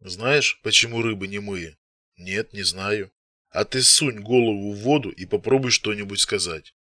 Знаешь, почему рыбы не немые? Нет, не знаю. А ты сунь голову в воду и попробуй что-нибудь сказать.